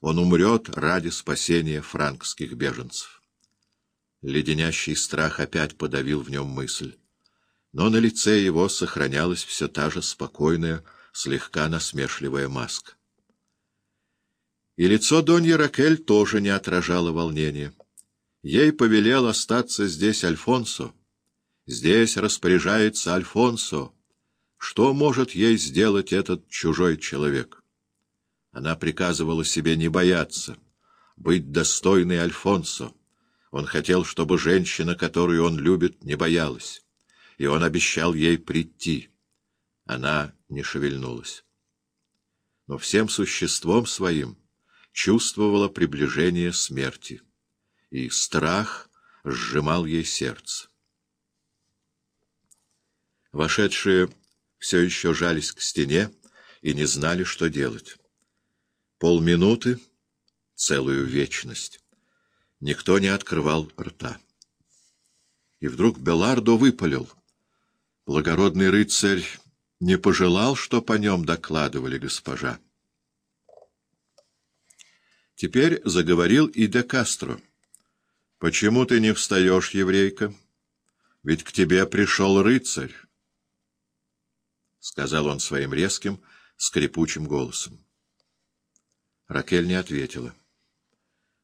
Он умрет ради спасения франкских беженцев. Леденящий страх опять подавил в нем мысль. Но на лице его сохранялась все та же спокойная, слегка насмешливая маска. И лицо Донья Ракель тоже не отражало волнения. Ей повелел остаться здесь Альфонсо. Здесь распоряжается Альфонсо. Что может ей сделать этот чужой человек? Она приказывала себе не бояться, быть достойной Альфонсо. Он хотел, чтобы женщина, которую он любит, не боялась. И он обещал ей прийти. Она не шевельнулась. Но всем существом своим чувствовала приближение смерти. И страх сжимал ей сердце. Вошедшие все еще жались к стене и не знали, что делать. Полминуты, целую вечность. Никто не открывал рта. И вдруг Белардо выпалил. Благородный рыцарь не пожелал, что по нем докладывали госпожа. Теперь заговорил и де Кастро. — Почему ты не встаешь, еврейка? Ведь к тебе пришел рыцарь. — сказал он своим резким, скрипучим голосом. Ракель не ответила.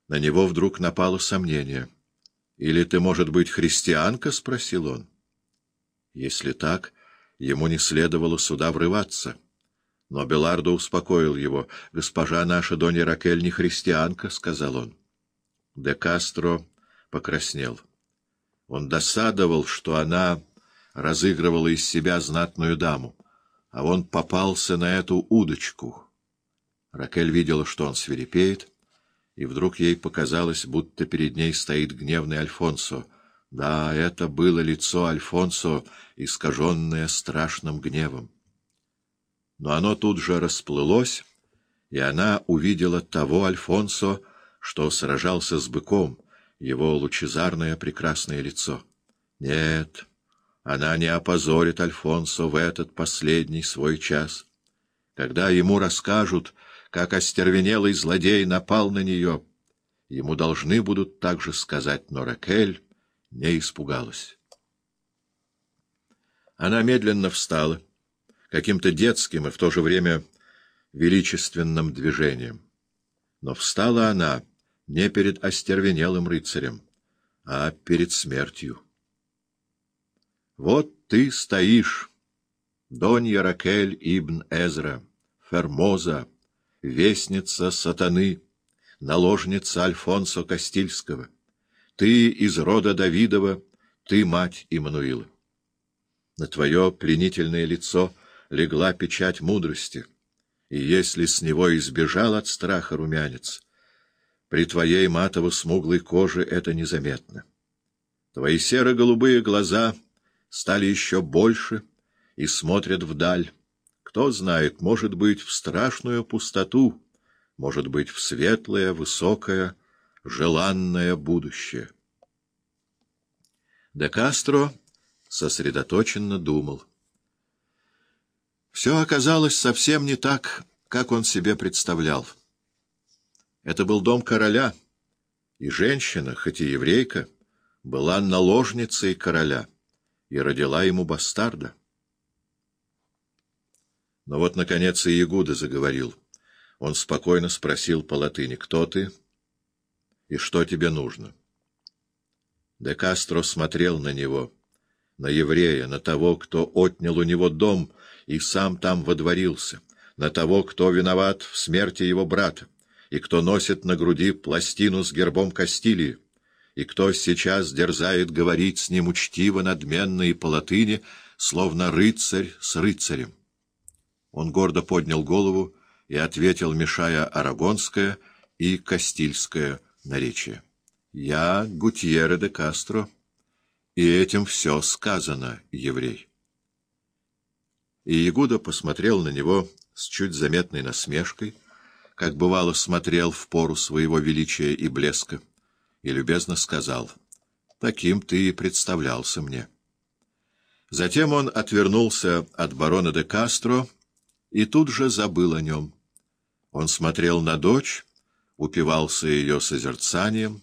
На него вдруг напало сомнение. «Или ты, может быть, христианка?» — спросил он. Если так, ему не следовало сюда врываться. Но Белардо успокоил его. «Госпожа наша, Донья Ракель, не христианка», — сказал он. Де Кастро покраснел. Он досадовал, что она разыгрывала из себя знатную даму, а он попался на эту удочку. Ракель видела, что он свирепеет, и вдруг ей показалось, будто перед ней стоит гневный Альфонсо. Да, это было лицо Альфонсо, искаженное страшным гневом. Но оно тут же расплылось, и она увидела того Альфонсо, что сражался с быком, его лучезарное прекрасное лицо. Нет, она не опозорит Альфонсо в этот последний свой час. Когда ему расскажут, как остервенелый злодей напал на нее, ему должны будут также сказать, но Ракель не испугалась. Она медленно встала каким-то детским и в то же время величественным движением. Но встала она не перед остервенелым рыцарем, а перед смертью. Вот ты стоишь, Донья Ракель Ибн Эзра, Фермоза, вестница сатаны, наложница Альфонсо Кастильского. Ты из рода Давидова, ты мать Иммануила. На твое пленительное лицо — легла печать мудрости, и если с него избежал от страха румянец, при твоей матово-смуглой коже это незаметно. Твои серо-голубые глаза стали еще больше и смотрят вдаль. Кто знает, может быть, в страшную пустоту, может быть, в светлое, высокое, желанное будущее. Де Кастро сосредоточенно думал — все оказалось совсем не так, как он себе представлял. Это был дом короля, и женщина, хоть и еврейка, была наложницей короля и родила ему бастарда. Но вот, наконец, и Ягуда заговорил. Он спокойно спросил по латыни, «Кто ты и что тебе нужно?» Де Кастро смотрел на него, на еврея, на того, кто отнял у него дом — и сам там водворился, на того, кто виноват в смерти его брата, и кто носит на груди пластину с гербом Кастилии, и кто сейчас дерзает говорить с ним учтиво, надменно и по латыни, словно рыцарь с рыцарем. Он гордо поднял голову и ответил, мешая арагонское и кастильское наречие. «Я Гутьерре де Кастро, и этим все сказано, еврей». И Ягуда посмотрел на него с чуть заметной насмешкой, как бывало смотрел в пору своего величия и блеска, и любезно сказал, «Таким ты и представлялся мне». Затем он отвернулся от барона де Кастро и тут же забыл о нем. Он смотрел на дочь, упивался ее созерцанием,